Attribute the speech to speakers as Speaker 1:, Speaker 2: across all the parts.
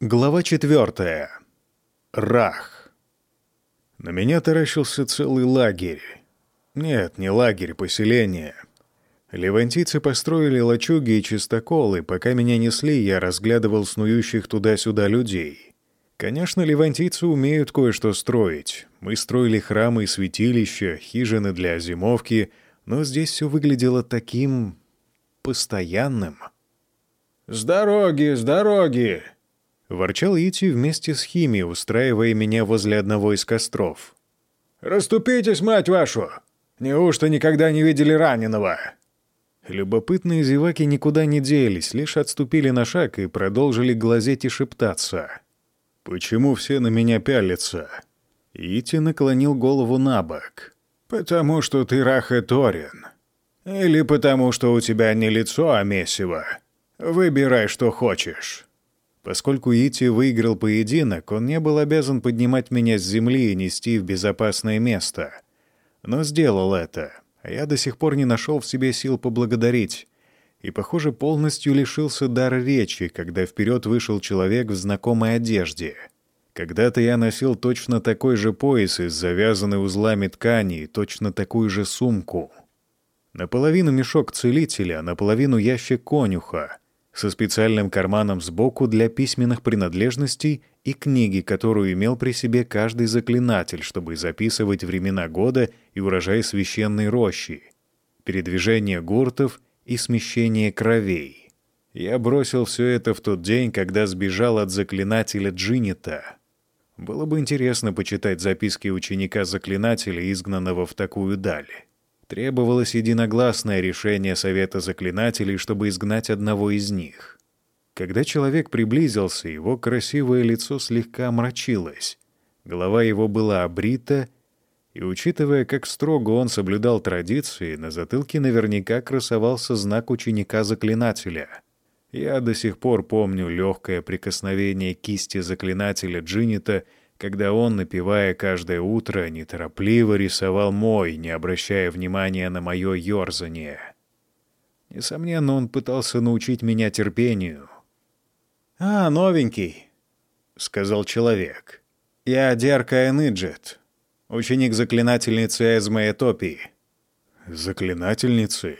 Speaker 1: Глава четвертая. Рах. На меня таращился целый лагерь. Нет, не лагерь, поселение. Левантийцы построили лачуги и чистоколы. Пока меня несли, я разглядывал снующих туда-сюда людей. Конечно, левантийцы умеют кое-что строить. Мы строили храмы и святилища, хижины для зимовки, но здесь все выглядело таким... постоянным.
Speaker 2: «С дороги, с дороги!»
Speaker 1: Ворчал Ити вместе с Хими, устраивая меня возле одного из костров.
Speaker 2: «Раступитесь, мать вашу! Неужто никогда не видели раненого?»
Speaker 1: Любопытные зеваки никуда не делись, лишь отступили на шаг и продолжили глазеть и шептаться. «Почему все на меня пялятся?» Ити наклонил голову на бок.
Speaker 2: «Потому что ты Раха Торин. Или потому что у тебя не лицо, а месиво. Выбирай, что хочешь».
Speaker 1: Поскольку Ити выиграл поединок, он не был обязан поднимать меня с земли и нести в безопасное место. Но сделал это, а я до сих пор не нашел в себе сил поблагодарить. И, похоже, полностью лишился дара речи, когда вперед вышел человек в знакомой одежде. Когда-то я носил точно такой же пояс из завязанной узлами ткани и точно такую же сумку. Наполовину мешок целителя, наполовину ящик конюха — со специальным карманом сбоку для письменных принадлежностей и книги, которую имел при себе каждый заклинатель, чтобы записывать времена года и урожай священной рощи, передвижение гуртов и смещение кровей. Я бросил все это в тот день, когда сбежал от заклинателя Джинита. Было бы интересно почитать записки ученика-заклинателя, изгнанного в такую даль. Требовалось единогласное решение Совета Заклинателей, чтобы изгнать одного из них. Когда человек приблизился, его красивое лицо слегка омрачилось. Голова его была обрита, и, учитывая, как строго он соблюдал традиции, на затылке наверняка красовался знак ученика-заклинателя. Я до сих пор помню легкое прикосновение кисти заклинателя Джинита — когда он, напевая каждое утро, неторопливо рисовал мой, не обращая внимания на мое ёрзание. Несомненно, он пытался научить меня терпению.
Speaker 2: «А, новенький», — сказал человек. «Я Дерка Эныджет, ученик заклинательницы Эзмы Этопии».
Speaker 1: «Заклинательницы?»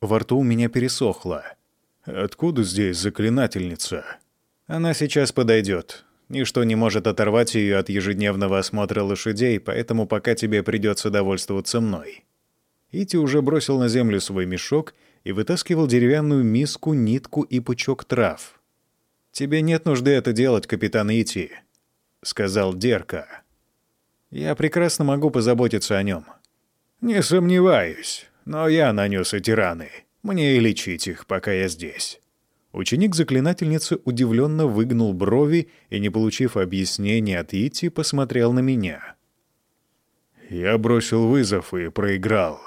Speaker 1: Во рту у меня пересохло. «Откуда здесь заклинательница?»
Speaker 2: «Она сейчас подойдет. Ничто не может оторвать ее от ежедневного осмотра лошадей, поэтому пока тебе придется довольствоваться мной».
Speaker 1: Ити уже бросил на землю свой мешок и вытаскивал деревянную миску, нитку и пучок трав.
Speaker 2: «Тебе нет нужды это делать, капитан Ити», — сказал Дерка. «Я прекрасно могу позаботиться о нем». «Не сомневаюсь, но я нанес эти раны. Мне и лечить их, пока я здесь».
Speaker 1: Ученик заклинательницы удивленно выгнул брови и, не получив объяснения от Ити, посмотрел на меня. «Я бросил вызов и проиграл.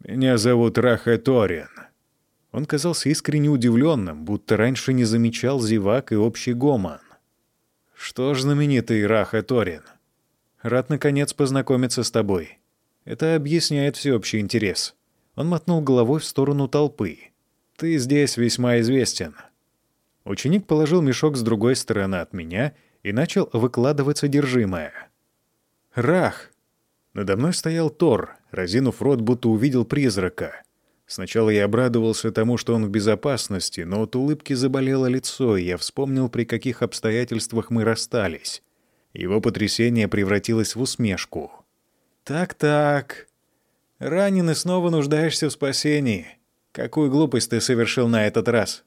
Speaker 1: Меня зовут Раха Торин». Он казался искренне удивленным, будто раньше не замечал зевак и общий гомон. «Что ж, знаменитый Раха Торин, рад, наконец, познакомиться с тобой. Это объясняет всеобщий интерес». Он мотнул головой в сторону толпы. Ты здесь весьма известен». Ученик положил мешок с другой стороны от меня и начал выкладывать содержимое. «Рах!» Надо мной стоял Тор, разинув рот, будто увидел призрака. Сначала я обрадовался тому, что он в безопасности, но от улыбки заболело лицо, и я вспомнил, при каких обстоятельствах мы расстались. Его потрясение превратилось в усмешку. «Так-так. Ранен и снова нуждаешься в спасении. Какую глупость ты совершил на этот раз?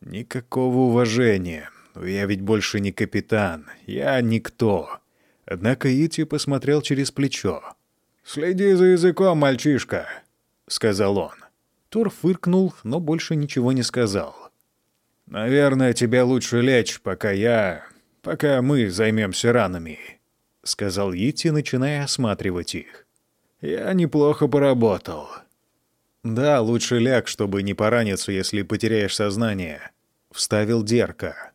Speaker 1: Никакого уважения. Я ведь больше не капитан. Я никто. Однако Ити посмотрел через плечо.
Speaker 2: «Следи за языком, мальчишка», — сказал он.
Speaker 1: Тор фыркнул, но больше ничего не сказал.
Speaker 2: «Наверное, тебе лучше лечь, пока я... пока мы займемся ранами», — сказал Ити, начиная осматривать их. «Я неплохо поработал».
Speaker 1: «Да, лучше ляг, чтобы не пораниться, если потеряешь сознание», — вставил Дерка.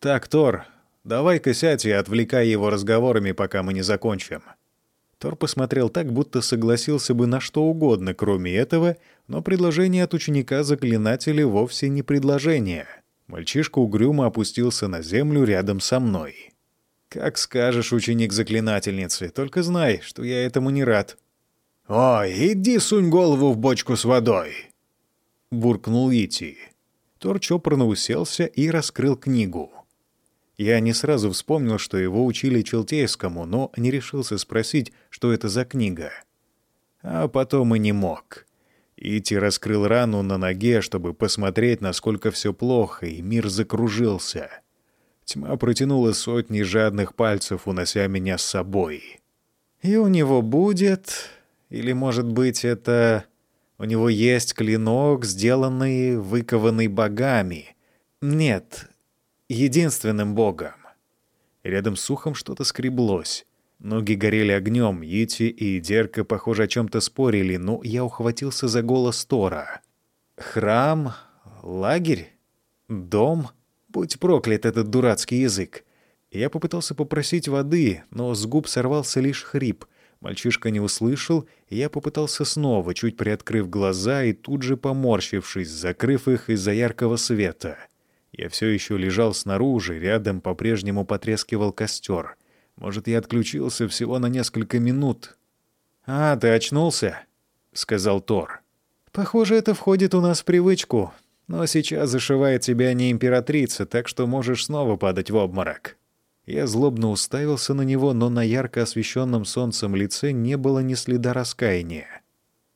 Speaker 1: «Так, Тор, давай-ка сядь и отвлекай его разговорами, пока мы не закончим». Тор посмотрел так, будто согласился бы на что угодно, кроме этого, но предложение от ученика заклинателя вовсе не предложение. Мальчишка угрюмо опустился на землю рядом со мной. «Как скажешь, ученик заклинательницы, только знай, что я этому не рад».
Speaker 2: «Ой, иди сунь голову в бочку с водой!»
Speaker 1: — буркнул Ити. Тор чопорно уселся и раскрыл книгу. Я не сразу вспомнил, что его учили Челтейскому, но не решился спросить, что это за книга. А потом и не мог. Ити раскрыл рану на ноге, чтобы посмотреть, насколько все плохо, и мир закружился. Тьма протянула сотни жадных пальцев, унося меня с собой. «И у него будет...» Или, может быть, это... У него есть клинок, сделанный, выкованный богами. Нет, единственным богом. Рядом с ухом что-то скреблось. Ноги горели огнем, Ити и Дерка, похоже, о чем-то спорили, но я ухватился за голос Тора. «Храм? Лагерь? Дом? Будь проклят этот дурацкий язык!» Я попытался попросить воды, но с губ сорвался лишь хрип — Мальчишка не услышал, и я попытался снова, чуть приоткрыв глаза и тут же поморщившись, закрыв их из-за яркого света. Я все еще лежал снаружи, рядом по-прежнему потрескивал костер. Может, я отключился всего на несколько минут. «А, ты очнулся?» — сказал Тор. «Похоже, это входит у нас в привычку. Но сейчас зашивает тебя не императрица, так что можешь снова падать в обморок». Я злобно уставился на него, но на ярко освещенном солнцем лице не было ни следа раскаяния.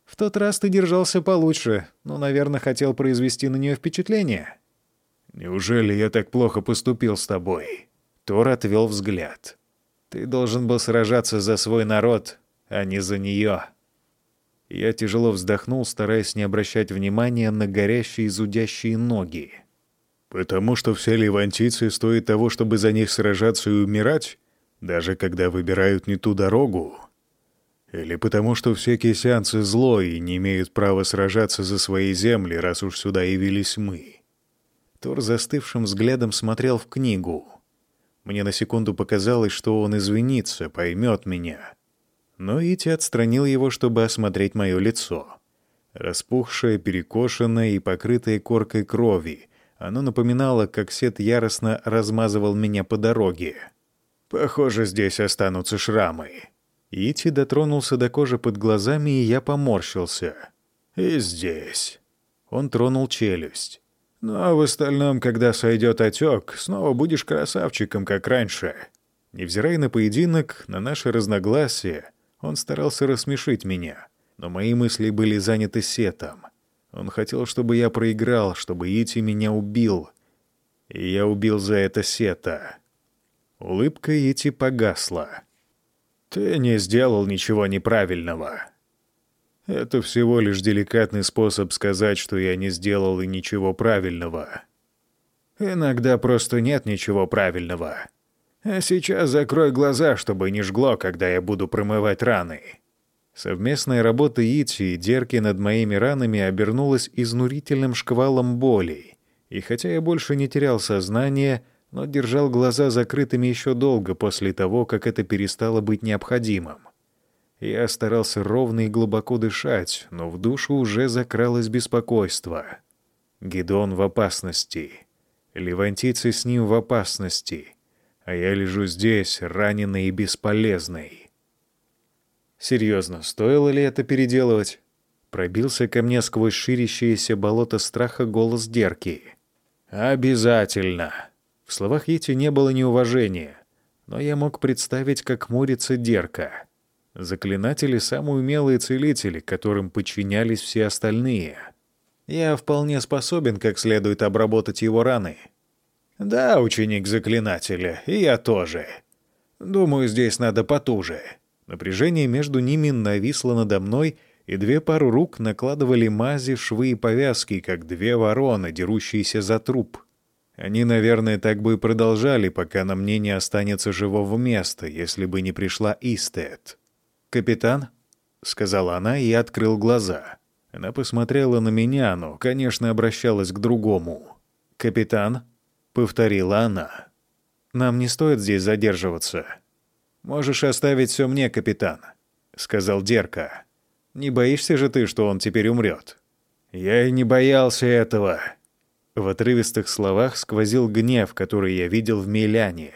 Speaker 1: «В тот раз ты держался получше, но, наверное, хотел произвести на нее впечатление». «Неужели я так плохо поступил с тобой?» Тор отвел взгляд. «Ты должен был сражаться за свой народ, а не за нее». Я тяжело вздохнул, стараясь не обращать внимания на горящие зудящие ноги. Потому что все левантийцы стоят того, чтобы за них сражаться и умирать, даже когда выбирают не ту дорогу. Или потому что все кисянцы зло и не имеют права сражаться за свои земли, раз уж сюда явились мы. Тор застывшим взглядом смотрел в книгу. Мне на секунду показалось, что он извинится, поймет меня. Но Ити отстранил его, чтобы осмотреть мое лицо. Распухшее, перекошенное и покрытое коркой крови — оно напоминало, как Сет яростно размазывал меня по дороге. «Похоже, здесь останутся шрамы». Ити дотронулся до кожи под глазами, и я поморщился. «И здесь». Он тронул челюсть. «Ну а в остальном, когда сойдет отек, снова будешь красавчиком, как раньше». Невзирая на поединок, на наши разногласия, он старался рассмешить меня, но мои мысли были заняты Сетом. Он хотел, чтобы я проиграл, чтобы Ити меня убил. И я убил за это Сета. Улыбка Ити погасла. «Ты не сделал ничего неправильного. Это всего лишь деликатный способ сказать, что я не сделал и ничего правильного. Иногда просто нет ничего правильного. А сейчас закрой глаза, чтобы не жгло, когда я буду промывать раны». Совместная работа Ити и Дерки над моими ранами обернулась изнурительным шквалом болей. И хотя я больше не терял сознание, но держал глаза закрытыми еще долго после того, как это перестало быть необходимым. Я старался ровно и глубоко дышать, но в душу уже закралось беспокойство. Гедон в опасности. Левантийцы с ним в опасности. А я лежу здесь, раненый и бесполезный. Серьезно, стоило ли это переделывать? Пробился ко мне сквозь ширящееся болото страха голос Дерки. «Обязательно!» В словах Ити не было неуважения, но я мог представить, как мурится Дерка. Заклинатели — самые умелые целители, которым подчинялись все остальные. Я вполне способен как следует обработать его раны. Да, ученик заклинателя, и я тоже. Думаю, здесь надо потуже. Напряжение между ними нависло надо мной, и две пары рук накладывали мази, швы и повязки, как две вороны, дерущиеся за труп. Они, наверное, так бы и продолжали, пока на мне не останется живого места, если бы не пришла Истет. «Капитан?» — сказала она и открыл глаза. Она посмотрела на меня, но, конечно, обращалась к другому. «Капитан?» — повторила она. «Нам не стоит здесь задерживаться». «Можешь оставить все мне, капитан», — сказал Дерка. «Не боишься же ты, что он теперь умрет?» «Я и не боялся этого». В отрывистых словах сквозил гнев, который я видел в Миляне.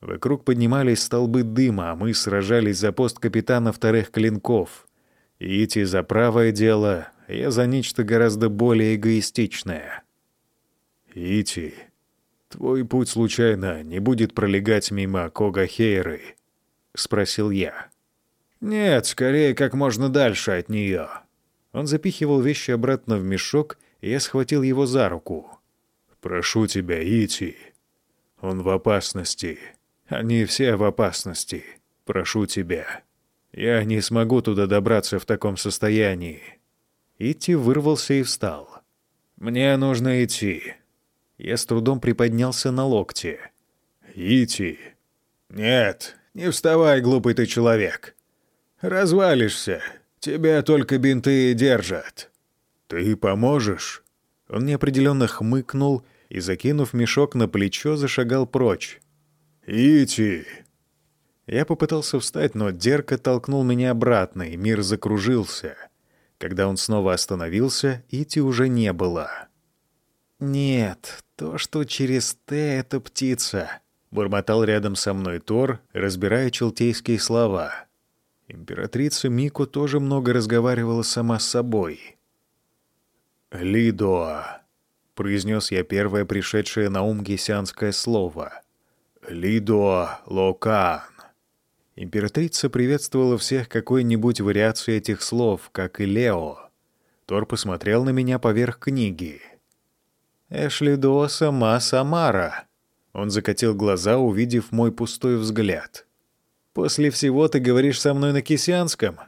Speaker 1: Вокруг поднимались столбы дыма, а мы сражались за пост капитана вторых клинков. Ити за правое дело, я за нечто гораздо более эгоистичное. «Ити, твой путь случайно не будет пролегать мимо Когахейры?» — спросил я.
Speaker 2: «Нет, скорее как можно дальше от нее».
Speaker 1: Он запихивал вещи обратно в мешок, и я схватил его за руку. «Прошу тебя, Ити. Он в опасности. Они все в опасности. Прошу тебя. Я не смогу туда добраться в таком состоянии». Ити вырвался и встал.
Speaker 2: «Мне нужно идти».
Speaker 1: Я с трудом приподнялся на локте.
Speaker 2: «Ити». «Нет, не вставай, глупый ты человек. Развалишься. Тебя только бинты держат».
Speaker 1: «Ты поможешь?» Он неопределенно хмыкнул и, закинув мешок на плечо, зашагал прочь.
Speaker 2: «Ити!»
Speaker 1: Я попытался встать, но Дерка толкнул меня обратно, и мир закружился. Когда он снова остановился, Ити уже не было. «Нет, то, что через «Т» — это птица», — бормотал рядом со мной Тор, разбирая челтейские слова. Императрица Мико тоже много разговаривала сама с собой. «Лидоа», — произнес я первое пришедшее на ум гесянское слово. «Лидоа Локан». Императрица приветствовала всех какой-нибудь вариацией этих слов, как и Лео. Тор посмотрел на меня поверх книги. «Эшлидо сама Самара». Он закатил глаза, увидев мой пустой взгляд. После всего ты говоришь со мной на кисянском.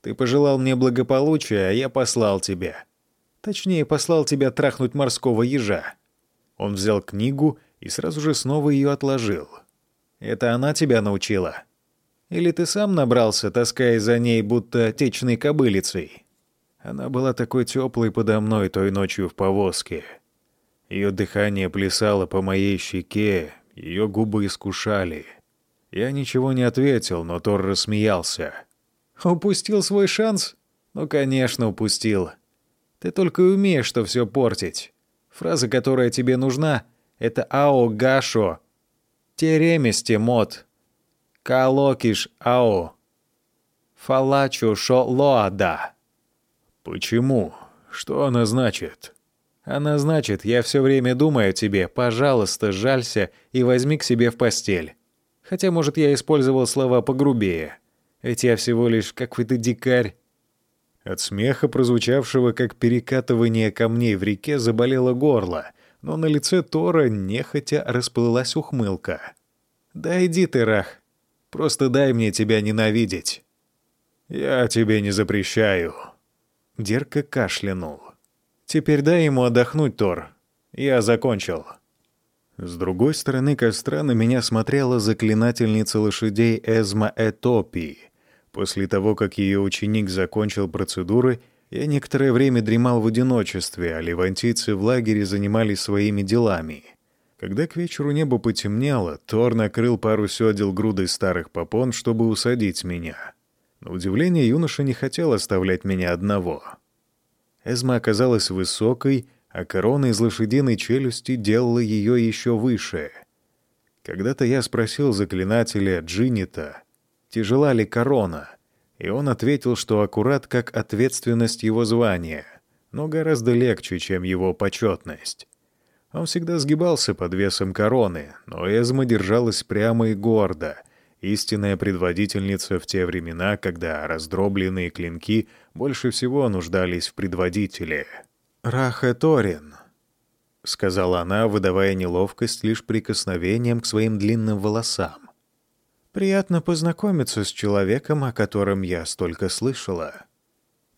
Speaker 1: Ты пожелал мне благополучия, а я послал тебя. Точнее, послал тебя трахнуть морского ежа». Он взял книгу и сразу же снова ее отложил. «Это она тебя научила? Или ты сам набрался, таская за ней, будто течной кобылицей?» Она была такой теплой подо мной той ночью в повозке. Ее дыхание плясало по моей щеке, ее губы искушали — я ничего не ответил, но Тор рассмеялся. «Упустил свой шанс? Ну, конечно, упустил. Ты только и умеешь что все портить. Фраза, которая тебе нужна, это «Ао Гашо». Тереместе мод. Калокиш ао. Фалачу шо лоада.
Speaker 2: Почему? Что она значит?
Speaker 1: Она значит, я все время думаю о тебе, пожалуйста, жалься и возьми к себе в постель. Хотя, может, я использовал слова погрубее. Ведь я всего лишь какой-то дикарь. От смеха, прозвучавшего как перекатывание камней в реке, заболело горло, но на лице Тора нехотя расплылась ухмылка. «Да иди ты, Рах. Просто дай мне тебя ненавидеть».
Speaker 2: «Я тебе не запрещаю».
Speaker 1: Дерка кашлянул. «Теперь дай ему отдохнуть, Тор. Я закончил». С другой стороны костра на меня смотрела заклинательница лошадей Эзма Этопи. После того, как ее ученик закончил процедуры, я некоторое время дремал в одиночестве, а левантийцы в лагере занимались своими делами. Когда к вечеру небо потемнело, Тор накрыл пару сёдел грудой старых попон, чтобы усадить меня. На удивление юноша не хотел оставлять меня одного. Эзма оказалась высокой, а корона из лошадиной челюсти делала ее еще выше. Когда-то я спросил заклинателя Джинита, тяжела ли корона, и он ответил, что аккурат как ответственность его звания, но гораздо легче, чем его почетность. Он всегда сгибался под весом короны, но Эзма держалась прямо и гордо, истинная предводительница в те времена, когда раздробленные клинки больше всего нуждались в предводителе. «Рахеторин», — сказала она, выдавая неловкость лишь прикосновением к своим длинным волосам. «Приятно познакомиться с человеком, о котором я столько слышала».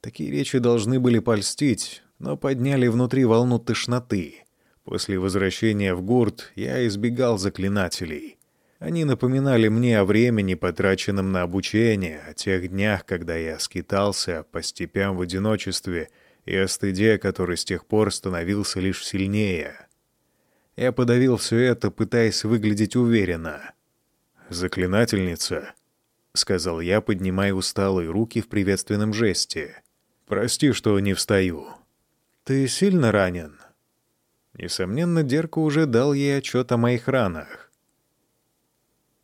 Speaker 1: Такие речи должны были польстить, но подняли внутри волну тошноты. После возвращения в гурт я избегал заклинателей. Они напоминали мне о времени, потраченном на обучение, о тех днях, когда я скитался по степям в одиночестве — и о стыде, который с тех пор становился лишь сильнее. Я подавил все это, пытаясь выглядеть уверенно. «Заклинательница», — сказал я, поднимая усталые руки в приветственном жесте. «Прости, что не встаю». «Ты сильно ранен?» Несомненно, Дерка уже дал ей отчет о моих ранах.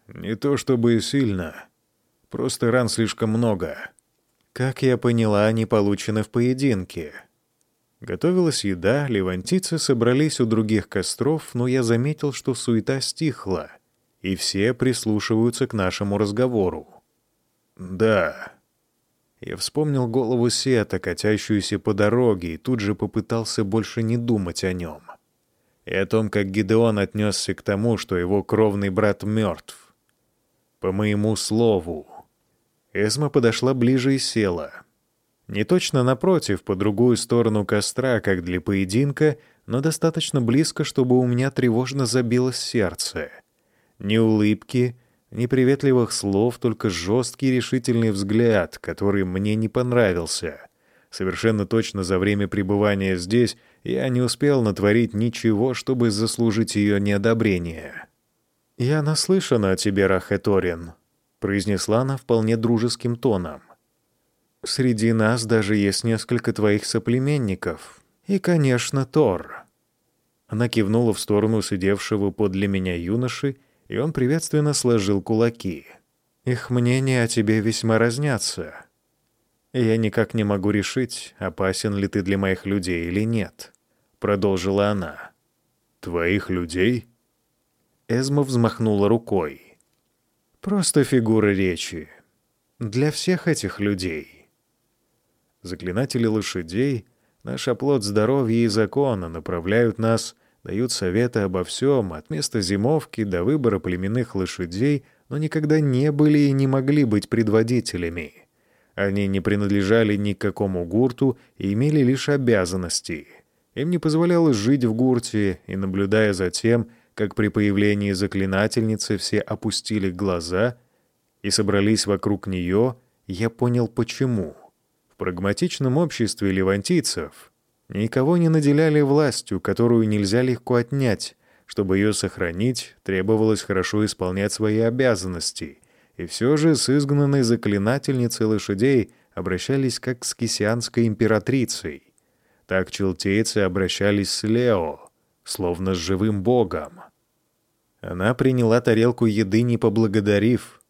Speaker 1: «Не то чтобы сильно. Просто ран слишком много. Как я поняла, они получены в поединке». Готовилась еда, левантийцы собрались у других костров, но я заметил, что суета стихла, и все прислушиваются к нашему разговору. «Да». Я вспомнил голову Сета, катящуюся по дороге, и тут же попытался больше не думать о нем. И о том, как Гидеон отнесся к тому, что его кровный брат мертв. По моему слову. Эсма подошла ближе и села. Не точно напротив, по другую сторону костра, как для поединка, но достаточно близко, чтобы у меня тревожно забилось сердце. Ни улыбки, ни приветливых слов, только жесткий решительный взгляд, который мне не понравился. Совершенно точно за время пребывания здесь я не успел натворить ничего, чтобы заслужить ее неодобрение. «Я наслышана о тебе, Рахеторин», — произнесла она вполне дружеским тоном. Среди нас даже есть несколько твоих соплеменников. И, конечно, Тор». Она кивнула в сторону сидевшего подле меня юноши, и он приветственно сложил кулаки. «Их мнения о тебе весьма разнятся. Я никак не могу решить, опасен ли ты для моих людей или нет», — продолжила она. «Твоих людей?» Эзма взмахнула рукой. «Просто фигура речи. Для всех этих людей». Заклинатели лошадей, наш оплот здоровья и закона, направляют нас, дают советы обо всем, от места зимовки до выбора племенных лошадей, но никогда не были и не могли быть предводителями. Они не принадлежали ни к какому гурту и имели лишь обязанности. Им не позволялось жить в гурте, и, наблюдая за тем, как при появлении заклинательницы все опустили глаза и собрались вокруг нее, я понял, почему — в прагматичном обществе левантийцев никого не наделяли властью, которую нельзя легко отнять. Чтобы ее сохранить, требовалось хорошо исполнять свои обязанности. И все же с изгнанной заклинательницей лошадей обращались как с кисианской императрицей. Так челтейцы обращались с Лео, словно с живым богом. Она приняла тарелку еды, не поблагодарив,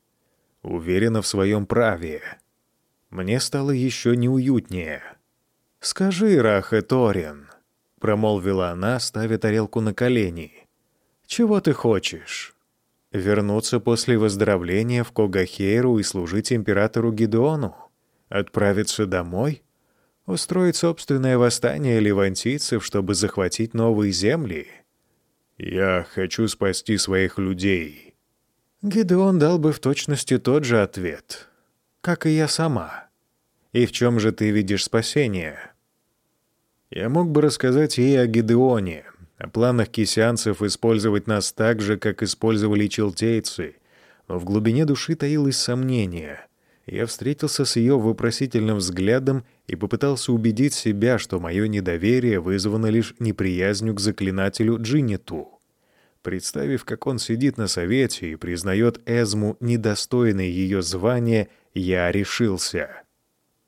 Speaker 1: уверена в своем праве. Мне стало еще неуютнее. «Скажи, Раха Торин», — промолвила она, ставя тарелку на колени, — «чего ты хочешь? Вернуться после выздоровления в Когахейру и служить императору Гидеону? Отправиться домой? Устроить собственное восстание левантийцев, чтобы захватить новые земли?» «Я хочу спасти своих людей». Гидеон дал бы в точности тот же ответ, как и я сама. И в чем же ты видишь спасение? Я мог бы рассказать ей о Гидеоне, о планах кисянцев использовать нас так же, как использовали челтейцы, но в глубине души таилось сомнение. Я встретился с ее вопросительным взглядом и попытался убедить себя, что мое недоверие вызвано лишь неприязнью к заклинателю Джинниту. Представив, как он сидит на совете и признает Эзму недостойной ее звания, я решился.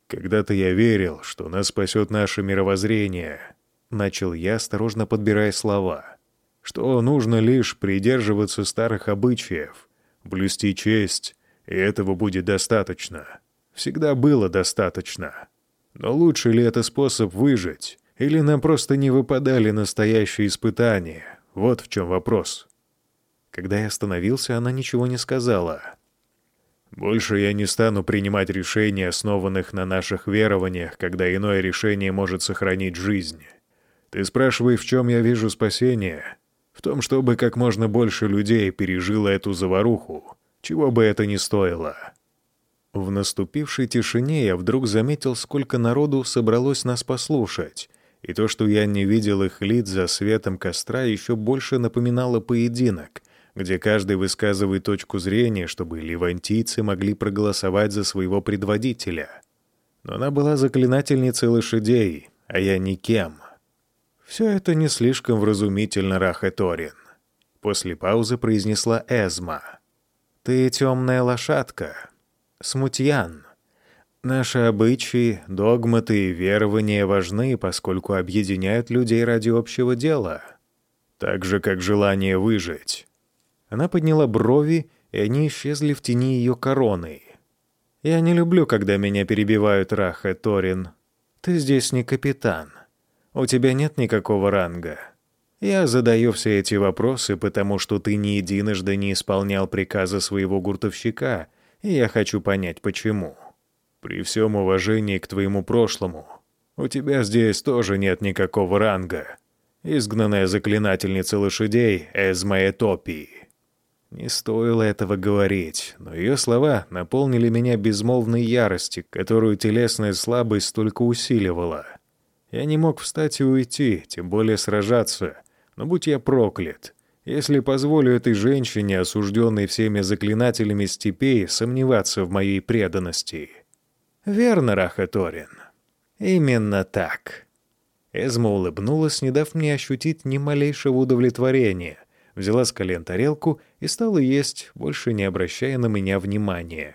Speaker 1: «Когда-то я верил, что нас спасет наше мировоззрение», — начал я, осторожно подбирая слова, «что нужно лишь придерживаться старых обычаев, блюсти честь, и этого будет достаточно. Всегда было достаточно. Но лучше ли это способ выжить, или нам просто не выпадали настоящие испытания? Вот в чем вопрос». Когда я остановился, она ничего не сказала — больше я не стану принимать решения, основанных на наших верованиях, когда иное решение может сохранить жизнь. Ты спрашивай, в чем я вижу спасение? В том, чтобы как можно больше людей пережило эту заваруху, чего бы это ни стоило. В наступившей тишине я вдруг заметил, сколько народу собралось нас послушать, и то, что я не видел их лиц за светом костра, еще больше напоминало поединок, где каждый высказывает точку зрения, чтобы левантийцы могли проголосовать за своего предводителя. Но она была заклинательницей лошадей, а я никем. Все это не слишком вразумительно, Рахеторин. После паузы произнесла Эзма. «Ты темная лошадка. Смутьян. Наши обычаи, догматы и верования важны, поскольку объединяют людей ради общего дела. Так же, как желание выжить».
Speaker 2: Она подняла брови, и они исчезли в тени ее короны. «Я не люблю, когда меня перебивают, Раха Торин. Ты здесь не капитан. У тебя нет никакого ранга. Я задаю все эти вопросы, потому что ты не единожды не исполнял приказа своего гуртовщика, и я хочу понять, почему. При всем уважении к твоему прошлому, у тебя здесь тоже нет никакого ранга. Изгнанная заклинательница лошадей Эзма Этопии. Не стоило этого говорить, но ее слова наполнили меня безмолвной ярости, которую телесная слабость только усиливала. Я не мог встать и уйти, тем более сражаться, но будь я проклят, если позволю этой женщине, осужденной всеми заклинателями степей, сомневаться в моей преданности. Верно, Рахаторин. Именно так. Эзма улыбнулась, не дав мне ощутить ни малейшего удовлетворения, взяла с колен тарелку и стала есть, больше не обращая на меня внимания.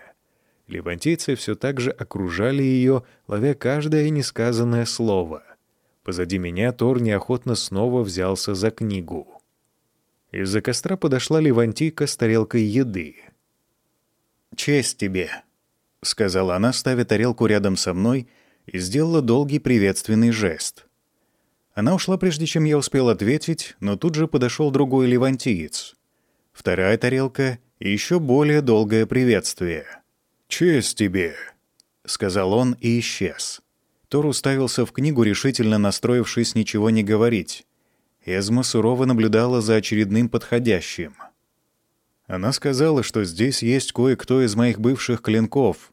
Speaker 2: Левантийцы все так же окружали ее, ловя каждое несказанное слово. Позади меня Тор неохотно снова взялся за книгу. Из-за костра подошла Левантийка с тарелкой еды.
Speaker 1: «Честь тебе», — сказала она, ставя тарелку рядом со мной, и сделала долгий приветственный жест. Она ушла, прежде чем я успел ответить, но тут же подошел другой левантиец. Вторая тарелка и еще более долгое приветствие. «Честь тебе», — сказал он и исчез. Тор уставился в книгу, решительно настроившись ничего не говорить. Эзма сурово наблюдала за очередным подходящим. Она сказала, что здесь есть кое-кто из моих бывших клинков,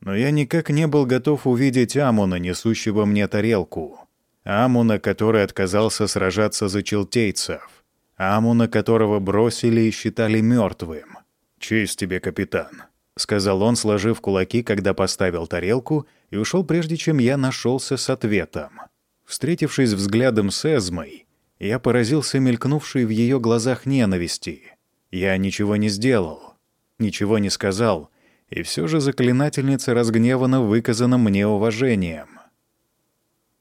Speaker 1: но я никак не был готов увидеть Амуна, несущего мне тарелку. Амуна, который отказался сражаться за челтейцев. Амуна, которого бросили и считали мертвым. «Честь тебе, капитан», — сказал он, сложив кулаки, когда поставил тарелку, и ушел, прежде чем я нашелся с ответом. Встретившись взглядом с Эзмой, я поразился мелькнувшей в ее глазах ненависти. Я ничего не сделал, ничего не сказал, и все же заклинательница разгневана выказанным мне уважением.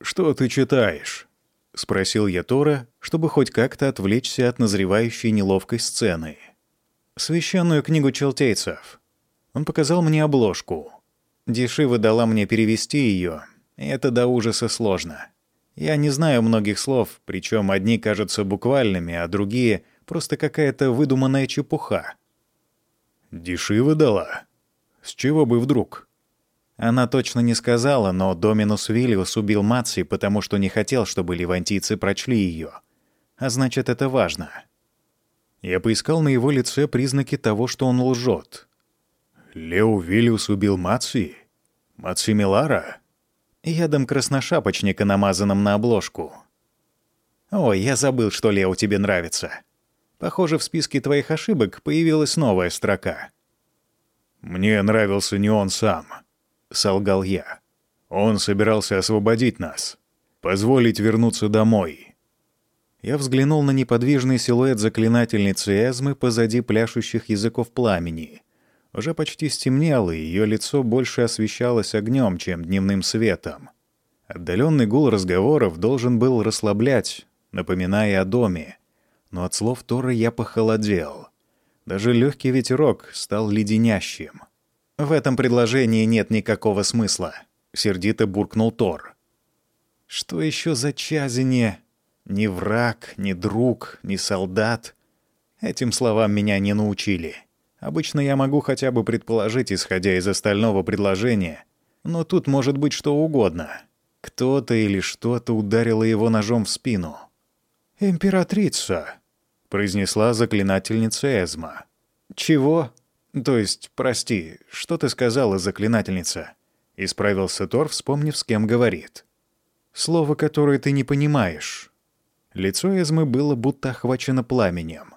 Speaker 1: «Что ты читаешь?» — спросил я Тора, чтобы хоть как-то отвлечься от назревающей неловкой сцены. «Священную книгу челтейцев». Он показал мне обложку. Дешива дала мне перевести ее, это до ужаса сложно. Я не знаю многих слов, причем одни кажутся буквальными, а другие — просто какая-то выдуманная чепуха. «Дешива дала? С чего бы вдруг?» Она точно не сказала, но Доминус Виллиус убил Матси, потому что не хотел, чтобы левантийцы прочли ее. А значит, это важно. Я поискал на его лице признаки того, что он лжет. «Лео Виллиус убил Матси? Матси Милара?» Ядом красношапочника, намазанным на обложку. «Ой, я забыл, что Лео тебе нравится. Похоже, в списке твоих ошибок появилась новая строка». «Мне нравился не он сам», — солгал я. «Он собирался освободить нас, позволить вернуться домой». Я взглянул на неподвижный силуэт заклинательницы Эзмы позади пляшущих языков пламени. Уже почти стемнело, и ее лицо больше освещалось огнем, чем дневным светом. Отдаленный гул разговоров должен был расслаблять, напоминая о доме. Но от слов Тора я похолодел. Даже легкий ветерок стал леденящим. «В этом предложении нет никакого смысла», — сердито буркнул Тор. «Что еще за чазине? Ни враг, ни друг, ни солдат. Этим словам меня не научили. Обычно я могу хотя бы предположить, исходя из остального предложения, но тут может быть что угодно. Кто-то или что-то ударило его ножом в спину. «Императрица», — произнесла заклинательница Эзма. «Чего?» «То есть, прости, что ты сказала, заклинательница?» Исправился Тор, вспомнив, с кем говорит. «Слово, которое ты не понимаешь». Лицо Эзмы было будто охвачено пламенем.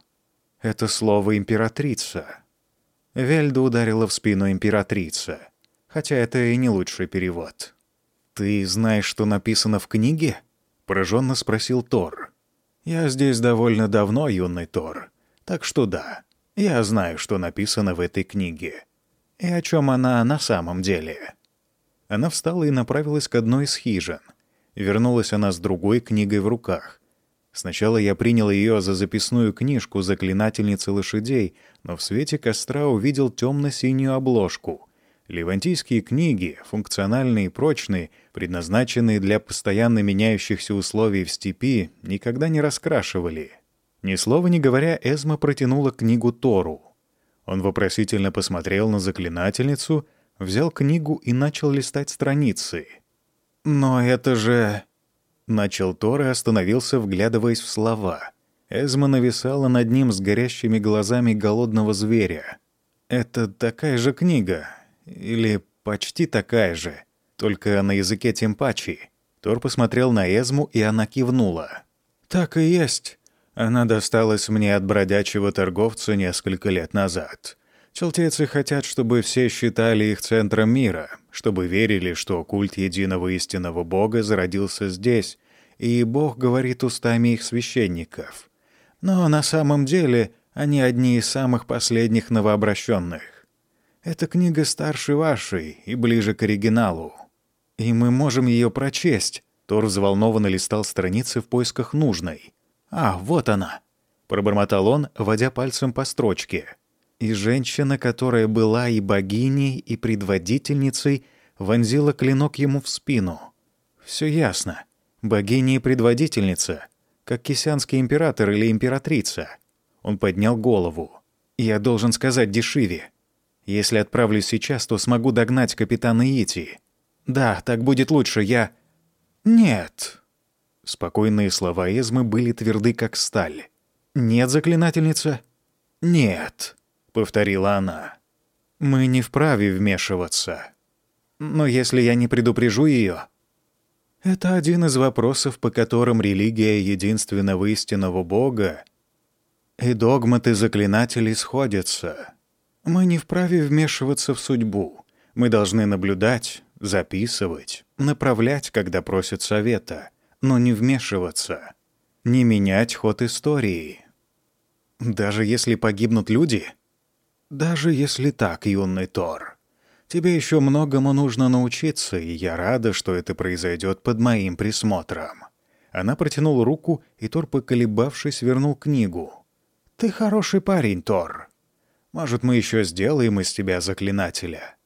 Speaker 1: «Это слово «императрица». Вельда ударила в спину императрица, хотя это и не лучший перевод. «Ты знаешь, что написано в книге?» — пораженно спросил Тор. «Я здесь довольно давно, юный Тор, так что да, я знаю, что написано в этой книге. И о чем она на самом деле. Она встала и направилась к одной из хижин. Вернулась она с другой книгой в руках. Сначала я принял ее за записную книжку заклинательницы лошадей, но в свете костра увидел темно-синюю обложку. Левантийские книги, функциональные и прочные, предназначенные для постоянно меняющихся условий в степи, никогда не раскрашивали. Ни слова не говоря, Эзма протянула книгу Тору. Он вопросительно посмотрел на заклинательницу, взял книгу и начал листать страницы. «Но это же...» Начал Тор и остановился, вглядываясь в слова. Эзма нависала над ним с горящими глазами голодного зверя. «Это такая же книга. Или почти такая же. Только на языке Тимпачи». Тор посмотрел на Эзму, и она кивнула. «Так и есть. Она досталась мне от бродячего торговца несколько лет назад. Челтейцы хотят, чтобы все считали их центром мира, чтобы верили, что культ единого истинного Бога зародился здесь, и Бог говорит устами их священников. Но на самом деле они одни из самых последних новообращенных. Эта книга старше вашей и ближе к оригиналу. И мы можем ее прочесть. Тор взволнованно листал страницы в поисках нужной. «А, вот она!» — пробормотал он, водя пальцем по строчке и женщина, которая была и богиней, и предводительницей, вонзила клинок ему в спину. Все ясно. Богиня и предводительница, как кисянский император или императрица. Он поднял голову. «Я должен сказать Дешиве. Если отправлюсь сейчас, то смогу догнать капитана Ити. Да, так будет лучше, я...» «Нет». Спокойные слова Эзмы были тверды, как сталь. «Нет, заклинательница?» «Нет» повторила она. Мы не вправе вмешиваться. Но если я не предупрежу ее, это один из вопросов, по которым религия единственного истинного Бога и догматы заклинателей сходятся. Мы не вправе вмешиваться в судьбу. Мы должны наблюдать, записывать, направлять, когда просят совета, но не вмешиваться, не менять ход истории. Даже если погибнут люди — даже если так, юный Тор. Тебе еще многому нужно научиться, и я рада, что это произойдет под моим присмотром». Она протянула руку, и Тор, поколебавшись, вернул книгу. «Ты хороший парень, Тор. Может, мы еще сделаем из тебя заклинателя.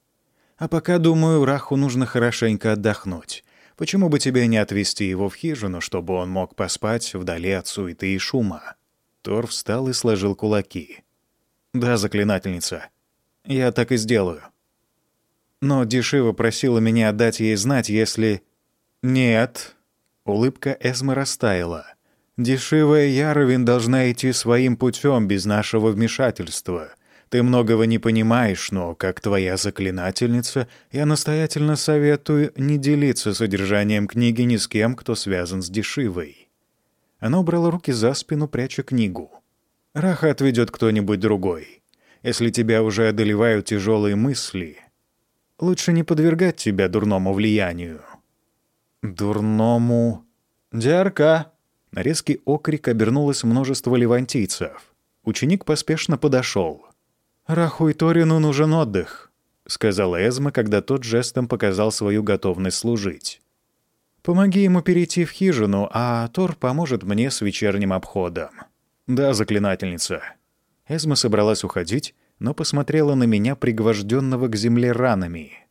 Speaker 1: А пока, думаю, Раху нужно хорошенько отдохнуть. Почему бы тебе не отвезти его в хижину, чтобы он мог поспать вдали от суеты и шума?» Тор встал и сложил кулаки. «Да, заклинательница. Я так и сделаю». Но Дешива просила меня отдать ей знать, если... «Нет». Улыбка Эсмы растаяла. «Дешивая Яровин должна идти своим путем без нашего вмешательства. Ты многого не понимаешь, но, как твоя заклинательница, я настоятельно советую не делиться содержанием книги ни с кем, кто связан с Дешивой». Она убрала руки за спину, пряча книгу. Раха отведет кто-нибудь другой. Если тебя уже одолевают тяжелые мысли, лучше не подвергать тебя дурному влиянию. Дурному... Дярка! На резкий окрик обернулось множество левантийцев. Ученик поспешно подошел. «Раху и Торину нужен отдых», — сказала Эзма, когда тот жестом показал свою готовность служить. «Помоги ему перейти в хижину, а Тор поможет мне с вечерним обходом». «Да, заклинательница». Эзма собралась уходить, но посмотрела на меня, пригвожденного к земле ранами.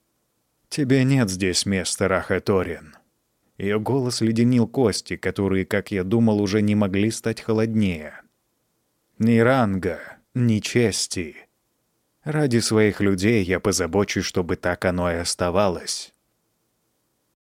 Speaker 1: «Тебе нет здесь места, Раха Торин». Ее голос леденил кости, которые, как я думал, уже не могли стать холоднее. «Ни ранга, ни чести. Ради своих людей я позабочусь, чтобы так оно и оставалось».